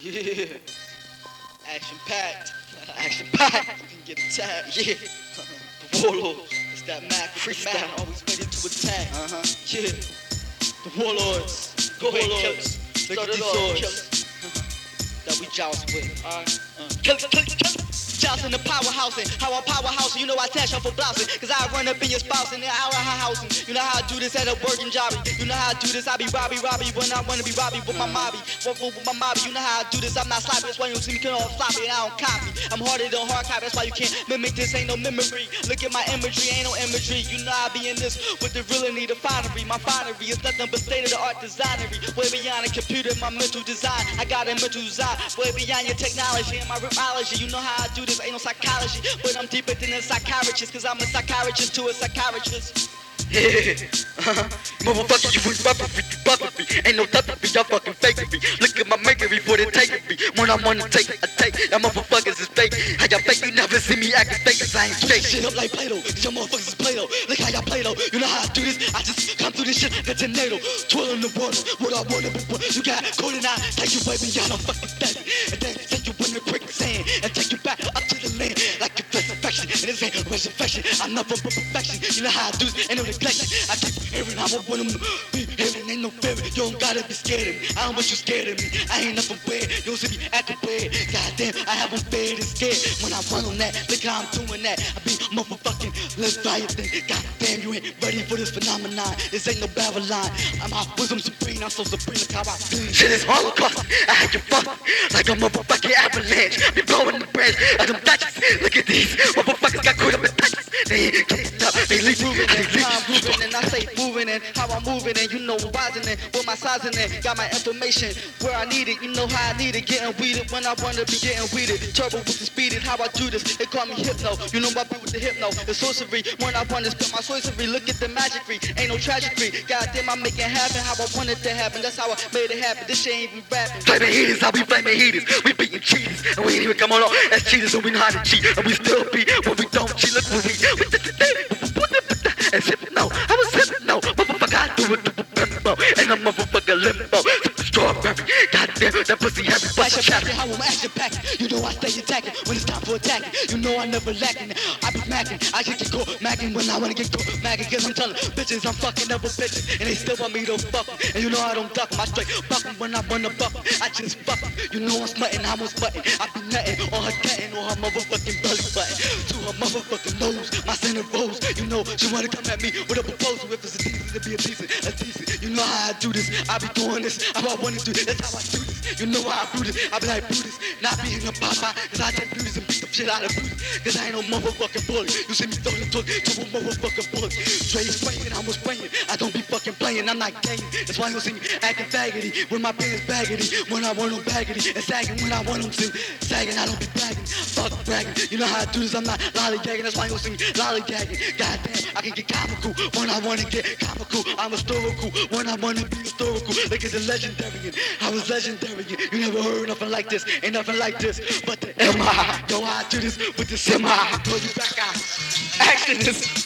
Yeah. Action packed. Action packed. You can get attacked. Yeah. The warlord. It's that Mac freestyle. Always ready to attack. Uh huh. Yeah. The warlords. Go ahead, warlords. Look at these swords that we joust with. Alright. Uh. Kill it, kill it, kill it. Joust in the powerhouse and how I powerhouse, you know I tash up for blousing. Cause I run up in your spouse in the hour housing. You know how I do this at a working job. You know how I do this, I be Robbie Robbie when I wanna be Robbie with my mobby. With, with, my mobby, you know how I do this, I'm not sloppy. That's why you see me get all sloppy and I don't copy. I'm harder than hard copy, that's why you can't mimic this, ain't no memory. Look at my imagery, ain't no imagery. You know I be in this with the real and need the finery. My finery is nothing but state of the art designery. Way beyond a computer, my mental design. I got a mental design. Way beyond your technology and my rhythmology. You know how I do this, ain't no psychology. But I'm deeper than a psychiatrist, cause I'm a psychiatrist to a psychiatrist. Yeah. Uh-huh. Motherfucker, you was buffing me, you buffing me. Ain't no tough me, y'all fucking faking me. Look at my makery for the taking me. When I wanna take, I take. Y'all motherfuckers is fake. How y'all fake? You never see me acting fake, cause I ain't fake. shit up like Play-Doh. Young motherfuckers is Play-Doh. Look how y'all Play-Doh. You know how I do this? I just come through this shit like a tornado. Twirling the water. What I wanna be. You got cold and I take you baby, y'all don't fucking steady. This resurrection. I'm but perfection. You know how I do this? Ain't no neglection. I keep hearing I'm want them to be hearing. Ain't no fear. You don't gotta be scared of me. I don't want you scared of me. I ain't nothing weird. You don't see me acting weird. Goddamn, I have them fed and scared. When I run on that, look how I'm doing that. I be motherfucking Leviathan. Goddamn, you ain't ready for this phenomenon. This ain't no Babylon. I'm out wisdom supreme. I'm so supreme. Look how I bleed. Shit is holocaust. I had you fucked like a motherfucking avalanche. Be blowing the branch of them Dutchess. Look at these touches. They ain't getting up. They leave moving and leave how I'm moving and I say moving and how I'm moving and you know I'm rising and with my sizing and got my information where I need it. You know how I need it, getting weeded when I wanna be getting weeded. Turbo with the speed and how I do this. They call me hypno. You know my beat with the hypno. The sorcery when I wanna spit my sorcery. Look at the magicry, ain't no tragedy. Goddamn, I make it happen how I want it to happen. That's how I made it happen. This shit ain't even rapping. Flaming heaters, I'll be flaming heaters. We beating cheaters, and we ain't even come on as cheaters, and we know how to cheat, and we still beat when we don't cheat. Look when we, we the and a motherfucker limbo. Strawberry, goddamn, that pussy heavy, but I'm packing. You know I stay attacking when it's time for attacking. You know I never lacking. I be macking. I just get caught macking when I wanna get caught macking. Cause I'm telling bitches I'm fucking other bitches. And they still want me to fuck. And you know I don't duck. I straight fuck when I wanna buck 'em. I just fuck. You know I'm smutting, I'm smutting. I be nutting on her getting on her motherfucking belly button. To her motherfucking nose, my center rose. You know she wanna come at me with a proposal. If it's a decent to be a decent, a decent. You know how I do this. I be doing this. How I wanna do this. That's how I do this. You know how I do this. I be like Brutus, not being a papa. Cause I take and beat the shit out of Brutus. Cause I ain't no motherfucking bully. You see me throwing talk to a motherfucking playing, I'm not gay. That's why you see me acting faggoty. When my pants baggity. When I want them baggity. And sagging when I want them to. Sagging, I don't be bragging. Fuck bragging. You know how I do this, I'm not lollygagging. That's why you see me lollygagging. Goddamn, I can get comical when I wanna get comical. I'm historical when I wanna be historical. Look at the legendary. I was legendary. You never heard nothing like this. Ain't nothing like this. But the MI. Yo, I do this with the semi. Throw you back out. Action is.